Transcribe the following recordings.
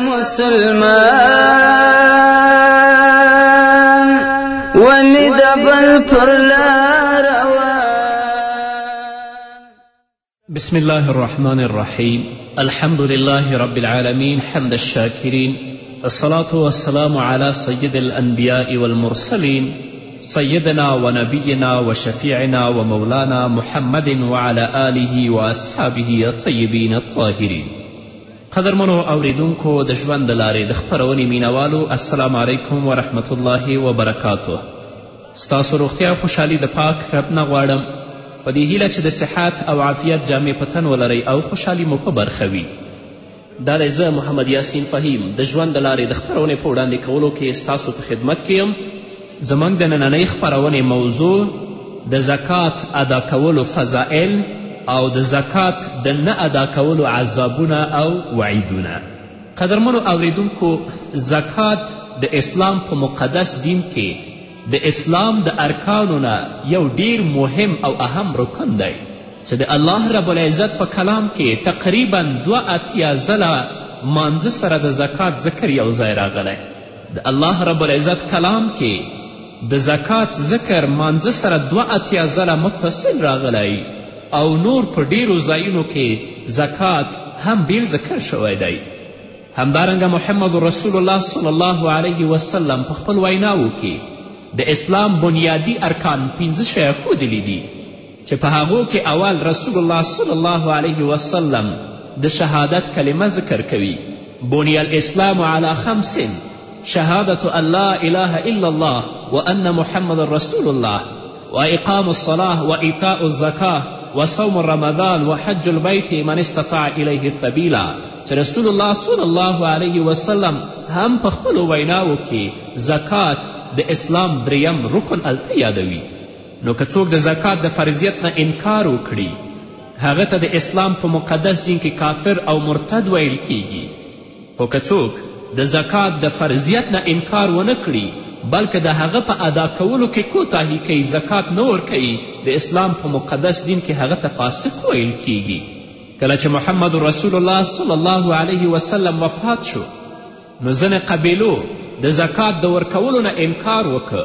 مسلمان ولی دبل پر بسم الله الرحمن الرحيم الحمد لله رب العالمين حمد الشاكرين الصلاة والسلام على سيد الأنبياء والمرسلين سيدنا ونبينا وشفيعنا ومولانا محمد وعلى آله وأصحابه الطيبين الطاهرين قدرمنو اوریدونکو د ژوند د لارې د خپرونې مینوالو السلام علیکم ورحمت الله وبرکاته ستاسو روغتیا او خوشحالي د پاک رب نه غواړم په دې هیله چې د صحت او عافیت جامې په تن ولرئ او خوشحالي مو په برخه وي دا دی زه محمد یاسین فهیم د ژوند د لارې د خپرونې په وړاندې کولو کې ستاسو په خدمت کې یم زموږ د نننۍ خپرونې موضوع د زکات ادا کولو فضائل او د زکات د نه ادا کولو عذابونه او وعیدونه قدرمنو اوریدونکو زکات د اسلام په مقدس دین کې د اسلام د ارکانو نه یو ډیر مهم او اهم رکن دی چې د الله رب العزت په کلام کې تقریبا دوه اتیا ځله مانځه سره د زکات ذکر یو ځای راغلی د الله رب العزت کلام کې د زکات ذکر مانځه سره دوه اتیا ځله متصل راغلی او نور په ډیرو ځایونو کې زکات هم بیل ذکر شوی دی همدارنګه محمد رسول الله صلی الله علیه وسلم په خپل ویناو کې د اسلام بنیادي ارکان پنځه شیه ښودلي دي چې په هغو کې اول رسول الله صلی الله علیه وسلم د شهادت کلمه ذکر کوي بنی الاسلام علی خمس شهادت ان لا اله الا الله وان محمد رسول الله واقام الصلاه وایتاء الزکاه وصوم رمضان وحج البیت من استطاع الیه سبیلا چې رسول الله صلی الله علیه وسلم هم په خپلو ویناو کې زکات د اسلام دریم رکن الته یادوي نو که څوک د زکات د فرضیت نه انکار وکړي هغه ته د اسلام په مقدس دین کې کافر او مرتد ویل کیږي خو که څوک د زکات د فرضیت نه انکار ونه کړي بلکې د هغه په ادا کولو کې کوتاهي کوي زکات نه ورکوي د اسلام په مقدس دین کې هغه ته فاسق ویل کیږي کله چې محمد رسول الله صلی الله علیه وسلم وفات شو نو ځینې قبیلو د زکات د ورکولو نه انکار وکړ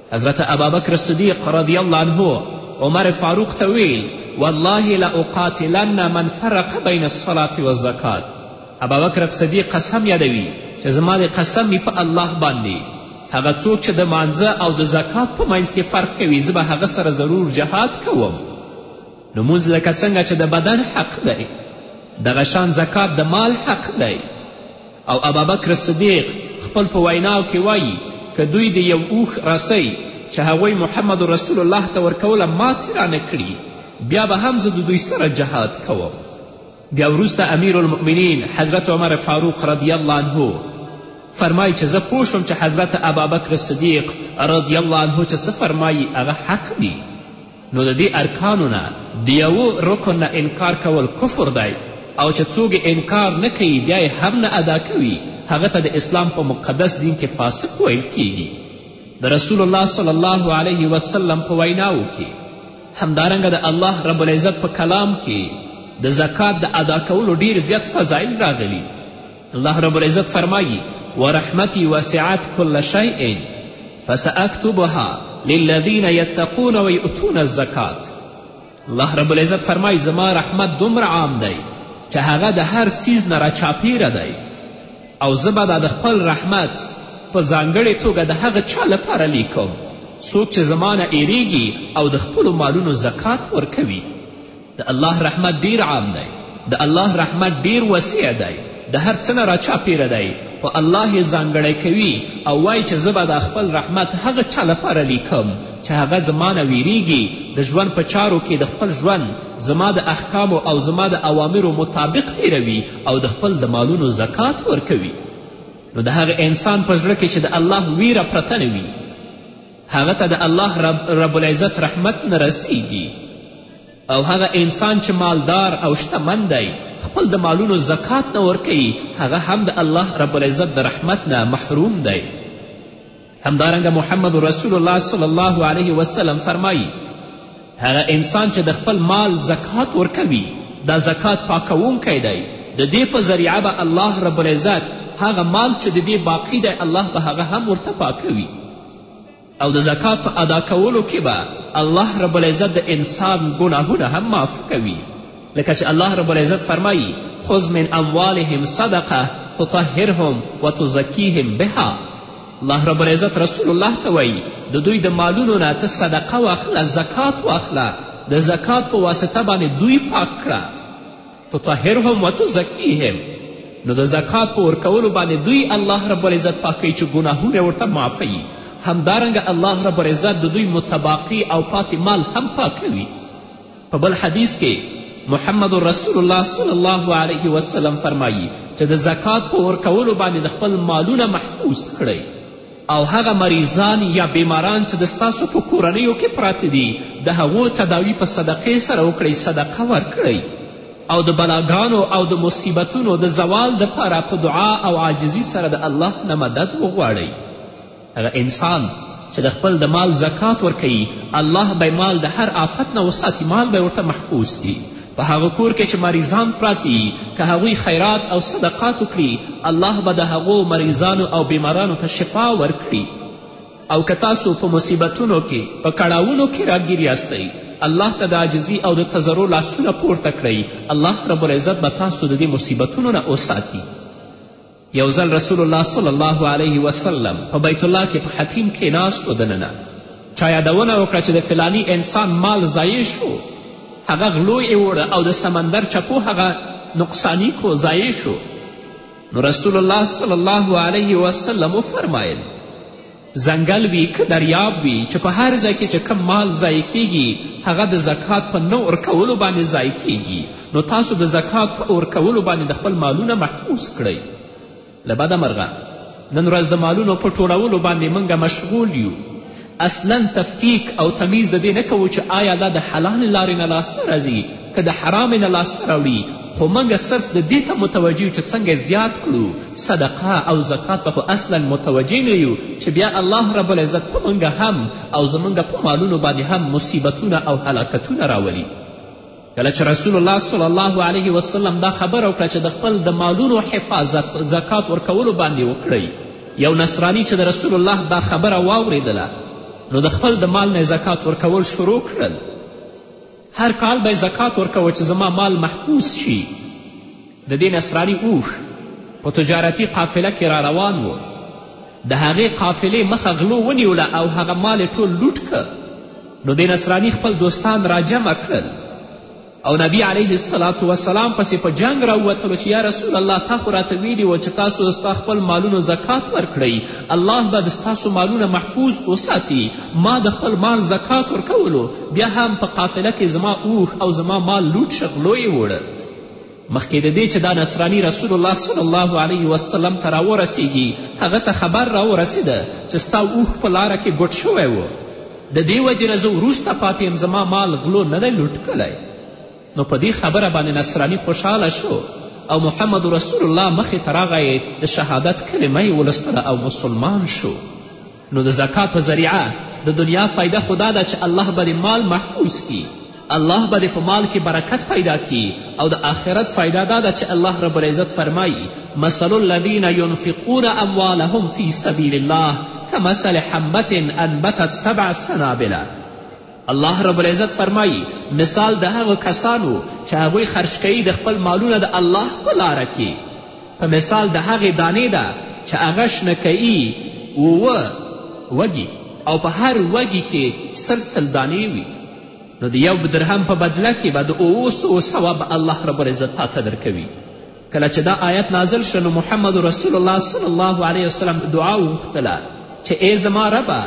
حضرت ابابکر صدیق رضی الله عنه عمر فاروق ته ویل والله لاقاتلن من فرق بین الصلاة والزکات ابابکر صدیق قسم یادوي چې زما د قسم می په الله باندې هغه څوک چې د مانځه او د زکات په منځ کې فرق کوي زه به هغه سره ضرور جهاد کوم لمونځ لکه څنګه چې د بدن حق دی دغه شان زکات د مال حق دی او ابابکر صدیق خپل په ویناو کې وایي که دوی د یو اوښ رسۍ چې هغوی محمد رسول الله ته ورکوله ماتې رانه کړي بیا به هم زه د دوی سره جهاد کوم بیا وروسته امیر المؤمنین حضرت عمر فاروق رضی الله عنه فرمایي چې زه پوه شوم چې حضرت ابابکر صدیق رضی الله عنه چې څه فرمایي هغه حق دي نو د دې ارکانو نه د یوه رکن نه انکار کول کفر دی او چې څوک یې انکار نه کوي بیا یې هم نه ادا کوي هغه ته د اسلام په مقدس دین کې فاسق ویل کیږي د رسول الله صلی الله علیه وسلم په ویناو کې همدارنګه د الله رب العزت په کلام کې د زکات د ادا کولو ډیر زیات فضایل راغلي الله رب العزت فرمایی ورحمتی وسعت کل شیء فساکتبها للذین یتقون ویؤتون الزکات الله رب العزت فرمای زما رحمت دومره عام دی چې هغه د هر سیز نه راچاپیره دی او زه به دا د خپل رحمت په ځانګړې توګه د هغه چا لپاره لیکم څوک چې زما نه ایریږي او د خپلو مالونو زکات ورکوي د الله رحمت ډیر عام دی د الله رحمت ډیر وسیع دی د هر څه نه راچاپیره دی خو الله یې ځانګړی کوي او وایي چې زه به دا خپل رحمت هغه چا لپاره لیکم چې هغه زما نه ویریږي د ژوند په چارو کې د خپل ژوند زما د احکامو او زما د اوامرو مطابق تیروي او د خپل د مالونو زکات ورکوي نو د هغه انسان په زړه کې چې د الله ویره پرته نه وي هغه ته د الله رب, رب العزت رحمت نه رسیږي او هغه انسان چې مالدار او شتمن دی خپل د مالونو زکات نه ورکوي هغه هم د الله رب العزت د رحمت نه محروم دی همدارنګه محمد رسول الله صلی الله علیه وسلم فرمایی هغه انسان چې د خپل مال زکات ورکوي دا زکات پاکوونکی دی د دې په ذریعه به الله رب العزت هغه مال چې د دې باقی دی الله به هغه هم ورته پاکوي او د زکات په ادا کولو کې به الله رب العزت د انسان ګناهونه هم معاف کوي لکه چې الله رب العزت فرمایی خذ من اموالهم صدقه تطهرهم وتزکیهم بها الله رب العزت رسول الله ته وایي د دوی د مالونو نه ته صدقه واخله زکات واخله د زکات په واسطه باندې دوی پاک کړه تطهرهم وتزکیهم نو د زکات په ورکولو باندې دوی الله رب العزت پاکوي چې ګناهونه ورته معافوي همدارنګه الله رب العزت د دوی متباقي او پاتې مال هم پاکوي په بل حدیث کې محمد رسول الله صلی الله علیه وسلم فرمایی چې د زکات په ورکولو باندې د خپل مالونه محفوظ کړئ او هغه مریضان یا بیماران چې د ستاسو په کورنیو کې پراته دي د هغو تداوي په صدقې سره وکړئ صدقه ورکړئ او د بلاګانو او د مصیبتونو د زوال دپاره په دعا او عاجزي سره د الله نه مدد وغواړئ هغه انسان چې د خپل د مال زکات ورکوي الله به مال د هر آفت نه وساتي مال به ورته محفوظ کړي په هغه کور کې چې مریضان پراته یي که هغوی خیرات او صدقات وکړي الله به د هغو مریضانو او بیمارانو ته شفا ورکړي او که تاسو په مصیبتونو کې په کړاوونو کې راګیر یاستئ الله ته د عاجزي او د تضرع لاسونه پورته کړئ الله رب العزت به تاسو د دې مصیبتونو نه وساتي یو ځل رسول الله صلی الله علیه وسلم په بیت الله کې په حتیم کې ناست و دننه چا یادونه وکړه چې د فلانی انسان مال ضایع شو هغه غلو یې وړه او د سمندر چپو هغه نقصانی کو ضایع شو نو رسول الله صلی الله علیه وسلم وفرمایل ځنګل وي که دریاب وي چې په هر ځای کې چې کم مال ضایع کیږي هغه د زکات په نه ورکولو باندې ضایع کیږي نو تاسو د زکات په ورکولو باندې د خپل مالونه محفوظ کړئ له بده مرغه نن ورځ د مالونو په ټولولو باندې موږ مشغول یو اصلا تفکیک او تمیز د دې نه کوو چې آیا دا د حلالې لارې نه لاسته راځي که د حرام نه لاسته راوړي خو موږ صرف د دې ته متوجه یو چې څنګه زیات کړو صدقه او زکات ته خو اصلا متوجه نه یو چې بیا الله رب العزت په موږ هم او زموږ په مالونو باندې هم مصیبتونه او هلاکتونه راولي کله چې رسول الله صلی الله علیه وسلم دا خبره وکړه چې د خپل د مالونو حفاظت زکات ورکولو باندې وکړئ یو نصرانی چې د رسول الله دا خبره واوریدله نو د خپل د مال نه زکات ورکول شروع کړل هر کال به یې زکات ورکوه چې زما مال محفوظ شي د دې نصراني اوښ په تجارتي قافله کې را روان و د هغې قافلې مخه غلو ونیوله او هغه مال یې ټول لوټ که نو دې نصراني خپل دوستان راجمع کړل او نبی علیه السلام وسلام پسې په جنګ راووتلو چې یا رسول الله تا خو راته ویلي و چې تاسو ستا خپل مالونو زکات ورکړئ الله به د ستاسو مالونه محفوظ وساتي ما د خپل مال زکات ورکولو بیا هم په قافله کې زما اوښ او زما مال لوټ شه غلو یې وړه مخکې د دې چې دا نصراني رسول الله صلی الله علیه وسلم ته راورسیږي هغه ته خبر راورسېده چې ستا اوښ په لاره کې ګوټ شوی و د دې وجې نه زه وروسته پاتې یم زما مال غلو نه دی لوټ کړی نو په دې خبره باندې نصراني خوشحاله شو او محمد رسول الله مخې ته راغی د شهادت کلمه یې ولستله او مسلمان شو نو د زکات په ذریعه د دنیا فایده خو دا ده چې الله به د مال محفوظ کړي الله به د په مال کې برکت پیدا کی او د آخرت فایده دا ده چې الله رب العزت فرمایی مثل الذین ینفقون اموالهم فی سبیل الله کمثل حبة انبتت سبع سنابله الله رب العزت فرمایی مثال د هغو کسانو چې هغوی خرج کوي د خپل مالونه د الله په لاره کې په مثال د هغې دانې ده چې هغه شنه کوي اووه وږي او په هر وږي کې سل سل دانې وي نو د یو درهم په بدله کې به د اوو سوو ثواب الله رب العزت تا ته درکوي کله چې دا آیت نازل شو نو محمد رسول الله صلی الله علیه وسلم دعا وغوښتله چې ای زما ربه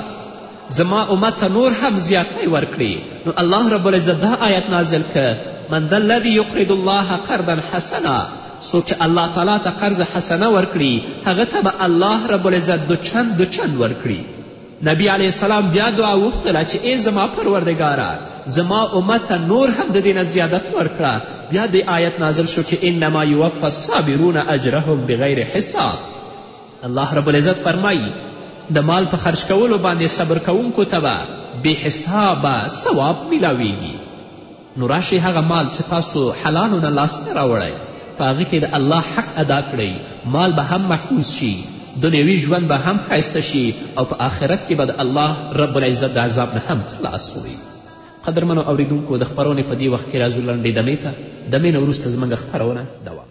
زما امت ته نور هم زیاتی ورکړي نو الله رب العزت دا آیت نازل که من ذا الذي یقرد الله قرضا حسنا څوک چې الله تعالی ته قرض حسنه ورکړي هغه ته به الله رب العزت دوچند دوچند ورکړي نبی علیه السلام بیا دعا وغوښتله چې ای زما پروردګاره زما امت ته نور هم د دې نه زیادت ورکړه بیا د آیت نازل شو چې انما یوفا الصابرون اجرهم بغیر حساب الله رب العزت فرمایی د مال په خرج کولو باندې صبر کوونکو ته به بې حسابه ثواب میلاویږي نو راشئ هغه مال چې تاسو حلالو نه لاسته راوړی په هغه کې د الله حق ادا کړئ مال به هم محفوظ شي دنیوي ژوند به هم ښایسته شي او په آخرت کې به د الله رب العزت د عذاب نه هم خلاص وي قدرمنو اوریدونکو د خپرونې په دې وخت کې راځو لنډې دمې ته دمې نه وروسته زموږ خپرونه دوام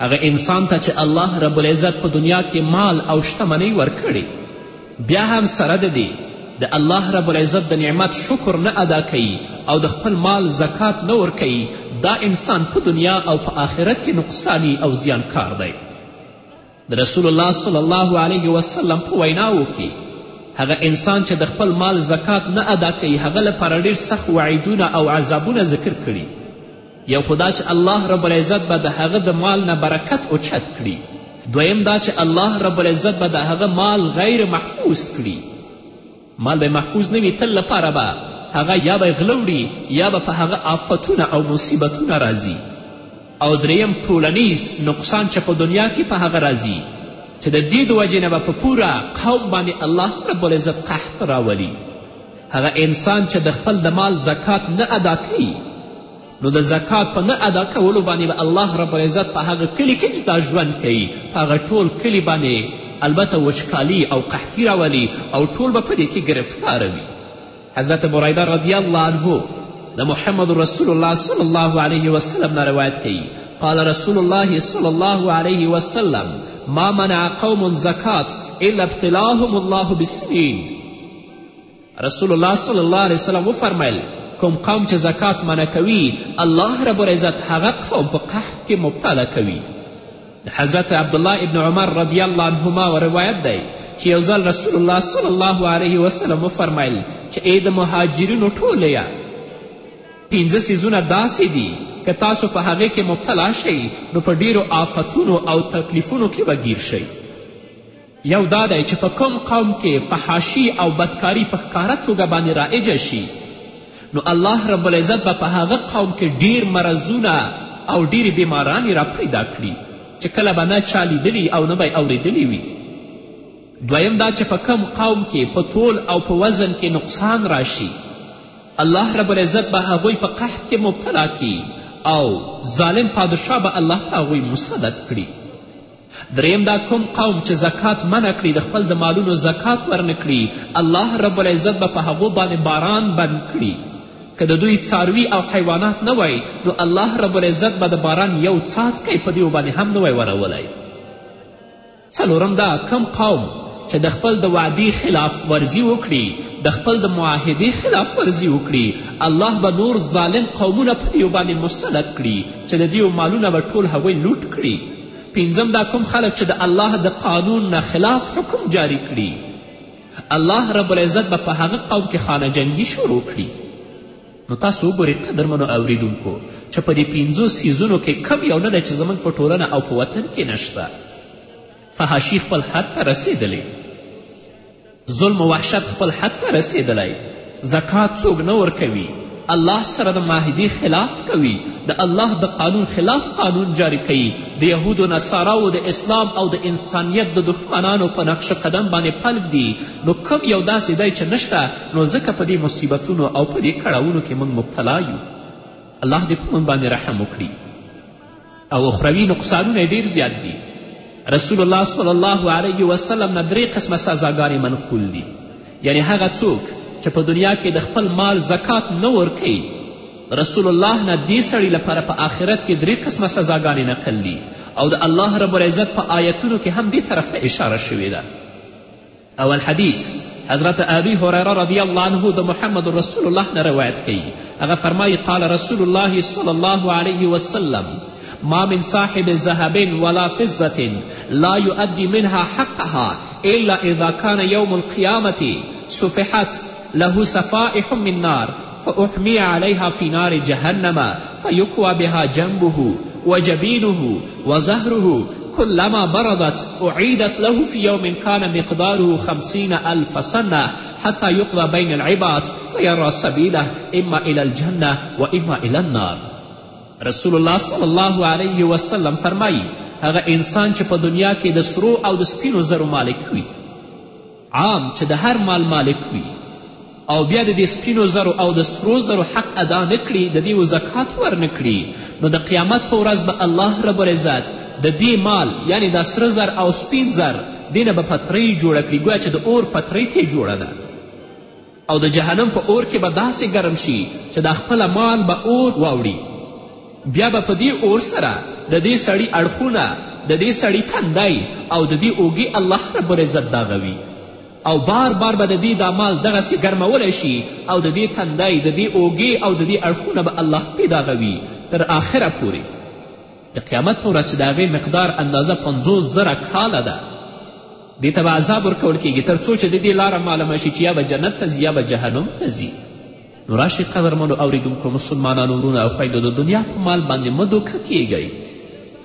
هغه انسان ته چې الله رب العزت په دنیا کې مال او شتمنۍ ورکړي بیا هم سره د دې د الله رب العزت د نعمت شکر نه ادا کوي او د خپل مال زکات نه ورکوي دا انسان په دنیا او په آخرت کې نقصانی او زیانکار دی د رسول الله صلی الله علیه وسلم په ویناو کې هغه انسان چې د خپل مال زکات نه ادا کوي هغه لپاره ډیر سخت وعیدونه او عذابونه ذکر کړي یو خو دا چې الله رب العزت به د هغه د مال نه برکت اوچت کړي دویم دا چې الله رب العزت به د هغه مال غیر محفوظ کړي مال به محفوظ نه وي تل لپاره به هغه یا به غلوړي یا به په هغه آفتونه او مصیبتونه راځي او دریم ټولنیز نقصان چې په دنیا کې په هغه راځي چې د دې د وجې نه به په پوره قوم باندې الله رب العزت قحط راولي هغه انسان چې د خپل د مال زکات نه ادا کوي نو د زکات په نه ادا کولو باندې به الله رب العزت په هغه کلي کې چې دا ژوند کوي په هغه ټول کلي باندې البته وچکالي او قحطي راولي او ټول به په دې کې ګرفتار وي حضرت برایده رضی الله عنه د محمد رسول الله صلی الله علیه وسلم نه روایت کوي قال رسول الله صلی الله علیه وسلم ما منع قوم زکات الا ابتلاهم الله بالسنین رسول الله صلی الله علیه وسلم وفرمیل کوم قوم چې زکات منع کوي الله رب العزت هغه قوم په قحط کې مبتلا کوي د حضرت عبدالله ابن عمر رضی الله عنهما روایت دی چې یو ځل رسول الله صلی الله علیه وسلم وفرمیل چې ای د مهاجرینو ټولیه پنځه څیزونه داسې دي که تاسو په هغې کې مبتلا شئ نو په ډیرو آفتونو او تکلیفونو کې به ګیر شئ یو دا دی چې په کوم قوم کې فحاشي او بدکاري په ښکاره توګه باندې رایجه شي نو الله رب العزت به په هغه قوم کې ډیر مرضونه او ډیرې بیمارانې را پیدا کړي چې کله به نه چا لیدلي او نه به یې اورېدلي وي دویم دا چې په کم قوم کې په تول او په وزن کې نقصان راشي الله رب العزت به هغوی په قحط کې مبتلا کړي او ظالم پادشاه به الله په هغوی مسلط کړي دریم دا کوم قوم چې زکات منع کړي د خپل د مالونو زکات ورنه کړي الله رب العزت به په هغو باندې باران بند کړي که د دوی څاروي او حیوانات نه وای نو الله رب العزت به د باران یو څاڅکی په دوی باندې هم نه وای ورولی څلورم دا کم قوم چې د خپل د وعدې خلاف ورزي وکړي د خپل د معاهدې خلاف ورزي وکړي الله به نور ظالم قومونه په دیو باندې مسلط کړي چې د دیو مالونه به ټول هغوی لوټ کړي پنځم دا کوم خلک چې د الله د قانون نه خلاف حکم جاری کړي الله رب العزت به په هغه قوم کې خانه جنګي شروع کړي نو تاسو وګورئ قدرمنو اوریدونکو چې په دې پنځو سیزونو کې کم یو نه دی چې زموږ په ټولنه او په وطن کې نشته فحاشي خپل حد ته رسېدلی ظلم و وحشت خپل حد ته رسېدلی زکات څوک نه ورکوي الله سره د معاهدې خلاف کوي د الله د قانون خلاف قانون جاری کوي د یهودو نصاراو د اسلام او د انسانیت د دښمنانو په نقش قدم باندې پلب دي نو کم یو داسې دی چې نشته نو ځکه په دې مصیبتونو او په دې کړاونو کې موږ مبتلا یو الله دې په موږ باندې رحم وکړي او اخروي نقصانونه ډیر زیات دي رسول الله صلی الله علیه وسلم نه درې قسمه سزاګانې منقول دي یعنی هغه څوک چې په دنیا کې د خپل مال زکات نه ورکوي رسول الله نه دې سړي لپاره په آخرت کې درې قسمه سزاګانې نقل دي او د الله رب العزت په آیتونو کې هم دې طرف ته اشاره شوې ده اول حدیث حضرت ابی هریره رضی الله عنه د محمد رسول الله نه روایت کوي هغه فرمایي قال رسول الله صلی الله علیه وسلم ما من صاحب ذهب ولا فضة لا يؤدي منها حقها إلا إذا كان يوم القيامة سفحت له سفائح من نار فاحمی علیها فی نار جهنم فیکوا بها جنبه وجبینه وظهره كلما بردت أعيدت له في يوم كان مقداره خمسين ألف سنة حتى يقضى بين العباد فيرى سبيله إما إلى الجنة وإما إلى النار رسول الله صلی الله علیه وسلم فرمایی هغه انسان چې په دنیا کې د سرو او د سپینو زرو مالک وي عام چې د هر مال مالک وي او بیا د دې سپینو زرو او د سرو زرو حق ادا نه کړي د دې زکات ورنه کړي نو د قیامت په ورځ به الله رب العزت د دې مال یعنی دا سره زر او سپین زر دې نه به پترۍ جوړه کړي ګویا چې د اور پترۍ ترې جوړه ده او د جهنم په اور کې به داسې ګرم شي چې دا خپله مال به اور واوړي بیا به په دې اور سره د دې سړي اړخونه د دې سړي تندی او د دې اوږي الله رب العزت داغوي او بار بار به د دې دا مال دغسې ګرمولی شي او د دې تندی د دې اوږې او د دې اړخونه به الله پیداغوي تر آخره پورې د قیامت په ورځ چې د هغې مقدار اندازه پنځوس زره کاله ده دې ته به عذاب ورکول کیږي تر څو چې د دې لاره معلومه شي چې یا به جنت ته ځي یا به جهنم ته ځي نو راشئ قدرمنو اورېدونکو مسلمانانو وروڼو او خویندو د دنیا په مال باندې مه دوکه کیږئ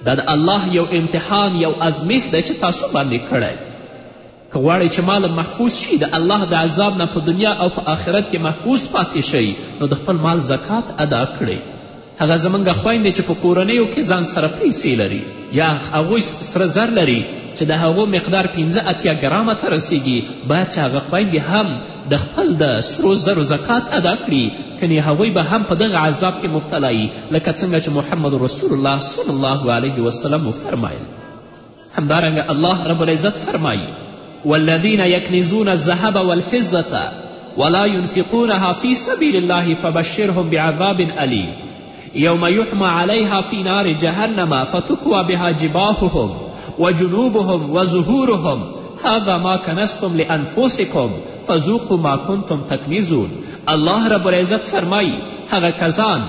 دا د الله یو امتحان یو ازمیښت دی چې تاسو باندې کړی که غواړئ چې مال محفوظ شي د الله د عذاب نه په دنیا او په آخرت کې محفوظ پاتې شئ نو د خپل مال زکات ادا کړئ هغه زموږ خویندې چې په کورنیو کې ځان سره پیسې لري یا هغوی سره زر لري چې د هغو مقدار پنځه اتیا ګرامه ته رسیږي باید چې هغه خویندې هم د خپل د سرو زرو زکات ادا کړي کنې هغوی به هم په دغه عذاب کې مبتلا لکه څنګه چې محمد رسول الله صلی الله علیه وسلم وفرمایل الله رب العزت فرمایي والذين يكنزون الذهب والفضة ولا ينفقونها في سبيل الله فبشرهم بعذاب أليم يوم يحمى عليها في نار جهنم فتكوى بها جباههم وجنوبهم وظهورهم هذا ما کنستم لانفسکم فذوقوا ما کنتم تکنیزون الله رب العزت فرمایی هغه کسان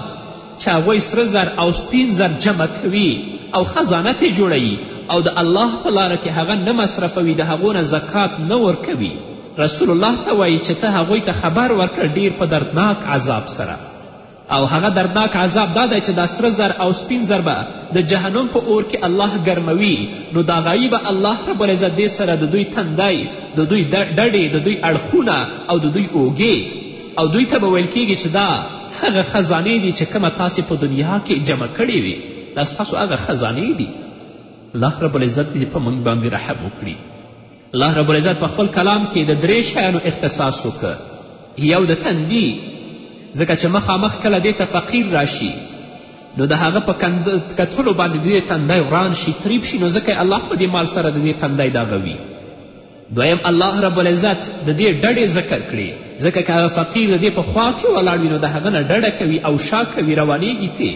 چې هغوی سره زر او سپین زر جمع کوي او خزانه ترې جوړوي او د الله په لاره کې هغه نه مصرفوي د هغو نه زکات نه ورکوي رسول الله ته وایي چې ته هغوی ته خبر ورکړه ډیر په دردناک عذاب سره او هغه دردناک عذاب دا دی چې دا سره زر او سپین زر به د جهنم په اور کې الله ګرموي نو دا غایي به الله رب العزت دې سره د دوی تندی د دوی ډډې د دوی اړخونه او د دوی اوږې او دوی ته به ویل کیږي چې دا هغه خزانې دي چې کومه تاسې په دنیا کې جمع کړې وي دا ستاسو هغه خزانې دي الله رب العزت دې په موږ باندې رحم وکړي الله رب العزت په خپل کلام کې د درې شیانو اختصاص وکړ یو د تندي ځکه چې مخامخ کله دې ته فقیر راشي نو د هغه په کتلو باندې د دې تندی وران شي تریب شي نو ځکه الله په دې مال سره د دې تندی داغوي دویم الله رب العزت د دې ډډې ذکر کړي ځکه که هغه فقیر د دې په خوا کې ولاړ وي نو د هغه نه ډډه کوي او شا کوي روانیږي ترې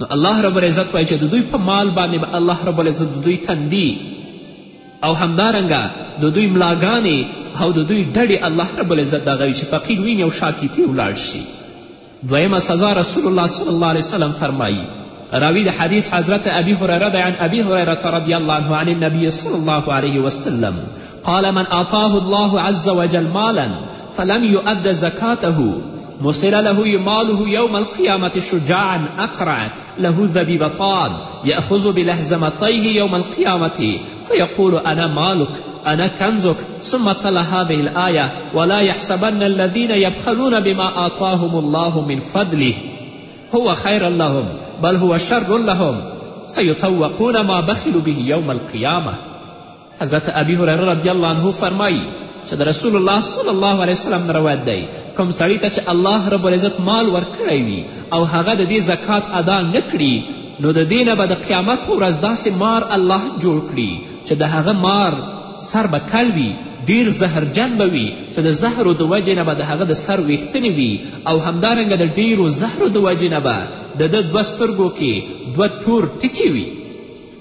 نو الله رب العزت وایي چې د دوی په مال باندې به الله رب العزت د دوی تندي او همدارنګه د دوی ملاګانې او د دوی ډډې الله رب العزت دغه وي چې فقیر ویني او شا کې ترې ولاړ شي دویمه سزا رسول الله صلی الله علیه وسلم فرمایی راوی د حدیث حضرت ابی هریره دی عن ابی هریره رضی الله عنه عن النبی صلی الله علیه وسلم قال من اعطاه الله عز وجل مالا فلم يؤد زكاته مثل له ماله يوم القيامة شجاعا أقرع له ذبيبتان يأخذ بلهزمتيه يوم القيامة فيقول أنا مالك أنا كنزك ثم تلا هذه الآية ولا يحسبن الذين يبخلون بما آتاهم الله من فضله هو خير لهم بل هو شر لهم سيطوقون ما بخلوا به يوم القيامة حضرت أبي هريرة رضي الله عنه فرمي چې د رسول الله صلی الله علیه وسلم نه روایت دی کوم سړی ته چې الله رب العزت مال ورکړی وي او هغه د دې زکات ادا نه کړي نو د دې نه به د قیامت په ورځ داسې مار الله جوړ کړي چې د هغه مار سر به کل وي ډیر زهرجن به وي چې د زهرو د وجې نه به د هغه د سر ویښتنې وي او همدارنګه د ډیرو زهرو د وجې نه به د ده دوه سترګو کې دوه تور ټکي وي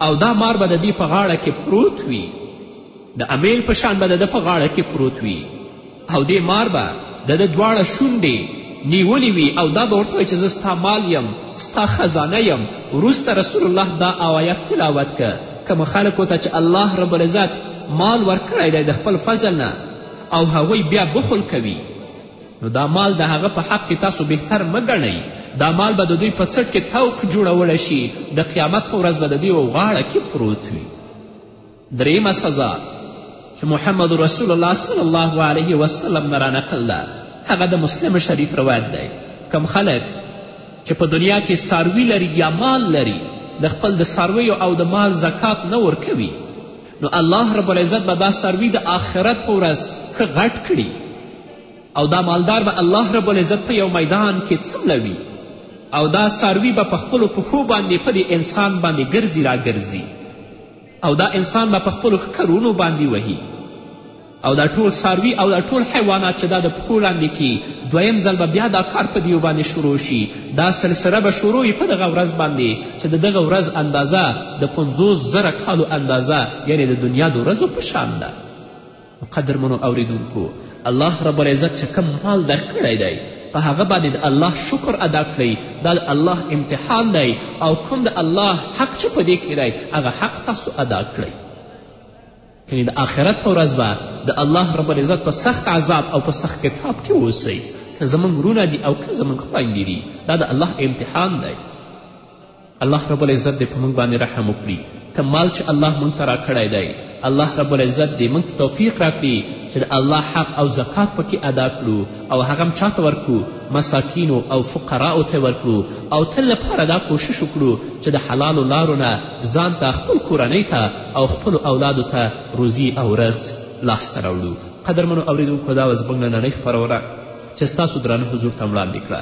او دا مار به د دې په غاړه کې پروت وي د امیل په شان به د ده په غاړه کې پروت وي او دې مار به د ده دواړه شونډې نیولي وي او دا به ورته وایي چې زه ستا مال یم ستا خزانه یم وروسته رسول الله دا آیت تلاوت که کومه خلکو ته چې الله رب العزت مال ورکړی دی د خپل فضل نه او هغوی بیا بخل کوي نو دا مال د هغه په حق کې تاسو بهتر مه ګڼئ دا مال به د دوی په څټ کې توق جوړولی شي د قیامت په ورځ به د دوی غاړه کې پروت وي دریمه سزا چې محمد رسول الله صلی الله علیه وسلم نه رانقل ده هغه د مسلم شریف روایت دی کم خلک چې په دنیا کې ساروي لري یا مال لري د خپل د سارویو او د مال زکات نه ورکوي نو الله رب العزت به دا ساروي د آخرت په ورځ ښه غټ کړي او دا مالدار به الله رب العزت په یو میدان کې څملوي او دا ساروي به په خپلو پښو باندې په دې انسان باندې ګرځي راګرځي او دا انسان به په خپلو ښکرونو باندې وهي او دا ټول ساروي او دا ټول حیوانات چې دا د پښو لاندې کی دویم ځل به بیا دا کار په دیو باندې شروع شي دا سلسله به شروع وي په دغه ورځ باندې چې د دغه ورځ اندازه د پنځوس زره کالو اندازه یعنې د دنیا د ورځو په شان ده قدرمنو اوریدونکو الله رب العزت چې کوم مال درکړی دی په هغه باندې د الله شکر ادا کړئ دا د الله امتحان دی او کوم د الله حق چې په دې کې دی هغه حق تاسو ادا کړئ یعنې د آخرت په ورځ به د الله رب العزت په سخت عذاب او په سخت کتاب کې اوسئ که زموږ ورونه دي او که زموږ خویندې دي دا د الله امتحان دی الله رب العزت دې په موږ باندې رحم وکړي که مال چې الله موږ ته راکړی دی الله رب العزت دې موږ ته توفیق راکړي چې د الله حق او زکات پکې ادا کړو او هغه هم چاته ورکړو مساکینو او فقراو ته ورکړو او تل لپاره دا کوشش وکړو چې د حلالو لارو نه ځان ته خپل کورنۍ ته او خپلو اولادو ته روزي او رزق لاسته راوړو قدرمنو اورېدونکو دا وه زموږ نننۍ خپرونه چې ستاسو درانه حضور ته وړاندې کړه